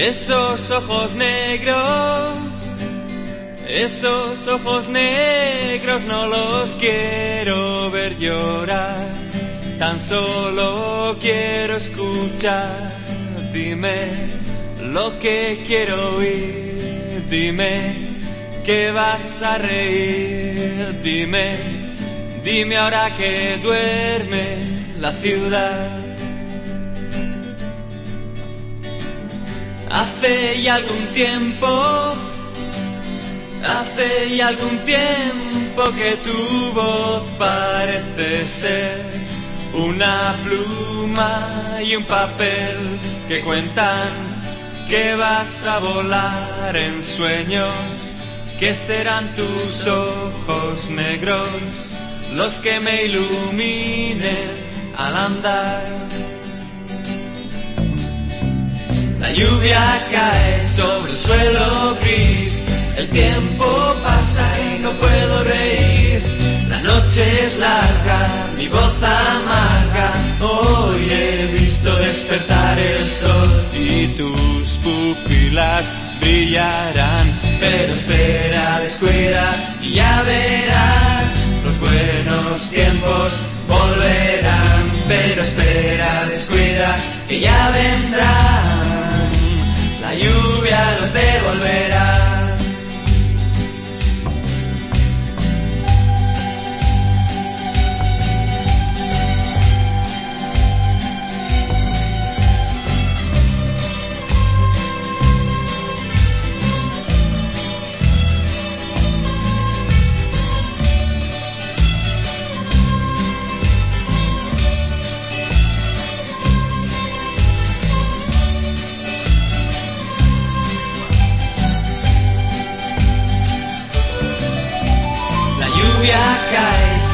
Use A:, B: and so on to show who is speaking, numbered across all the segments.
A: Esos ojos negros, esos ojos negros no los quiero ver llorar, tan solo quiero escuchar, dime lo que quiero oír, dime que vas a reír, dime, dime ahora que duerme la ciudad. Hace ya algún tiempo, hace ya algún tiempo que tu voz parece ser una pluma y un papel que cuentan que vas a volar en sueños, que serán tus ojos negros los que me iluminen al andar. La lluvia cae sobre el suelo gris, el tiempo pasa y no puedo reír. La noche es larga, mi voz amarga, hoy he visto despertar el sol y tus pupilas brillarán. Pero espera, descuida y ya verás, los buenos tiempos volverán. Pero espera, descuida que ya vendrán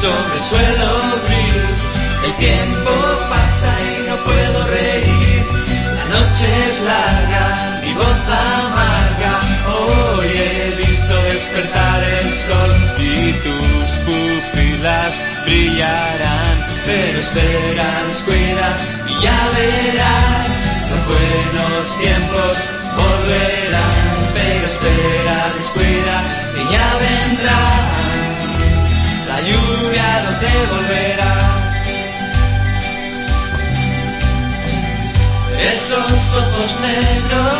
A: sobre el suelo gris, el tiempo pasa y no puedo reír. La noche es larga, mi voz amarga, hoy he visto despertar el sol y tus pupilas brillarán. Pero espera, descuida y ya verás, los buenos tiempos volverán. Esos ojos negros,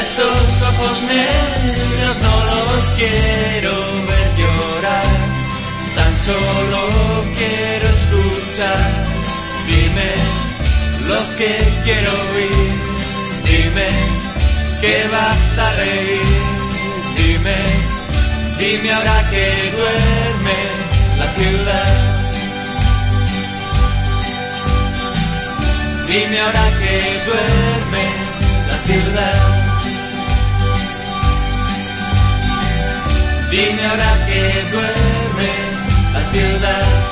A: esos ojos negros no los quiero ver llorar, tan solo quiero escuchar. Dime lo que quiero oír, dime que vas a reír, dime Dime ahora que duerme la ciudad. Dime ahora que duerme la ciudad. Dime ahora que duerme la ciudad.